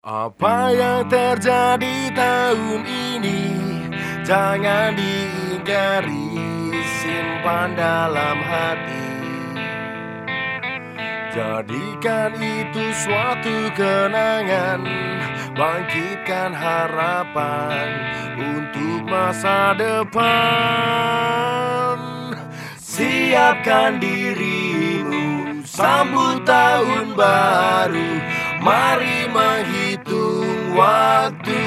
Apa yang terjadi tahun ini Jangan diingkari Simpan dalam hati. Jadikan itu suatu kenangan Bangkitkan harapan Untuk masa depan. Siapkan dirimu Sambut tahun baru Mari menghitung waktu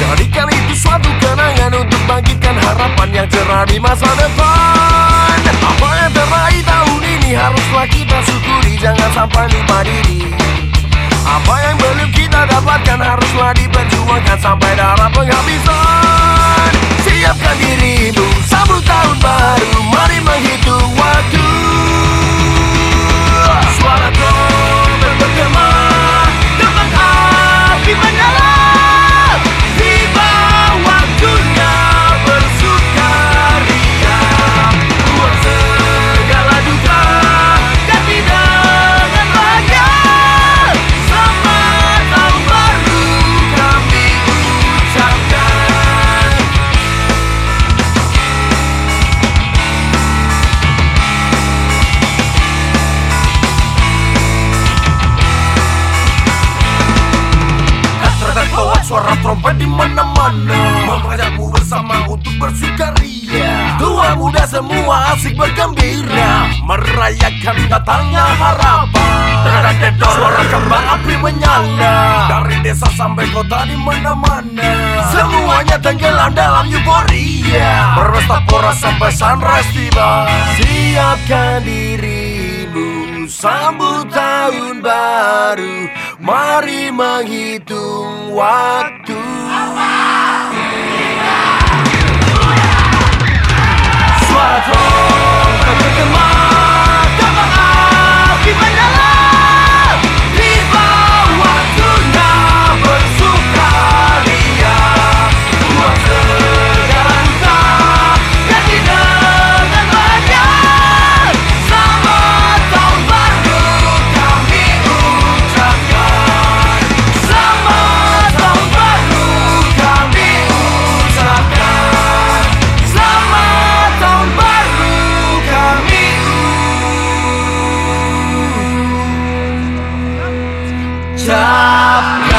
Jadikan itu suatu kenangan Untuk bangkitkan harapan yang cerah di masa depan. Apa yang teraih tahun ini Haruslah kita syukuri Jangan sampai lupa diri. Apa yang belum kita dapatkan Haruslah diperjuangkan Sampai darah penghabisan. Siapkan dirimu Sambut tahun baru Mari menghitung suara trompet di mana-mana. Mengajakmu bersama untuk bersukaria. Tua muda semua asik bergembira. Merayakan datangnya harapan. Suara kembang api menyala. Dari desa sampai kota di mana-mana. Semuanya tenggelam dalam euforia. Berpesta pora sampai sunrise tiba. Siapkan dirimu Sambut tahun baru. Mari menghitung waktu top.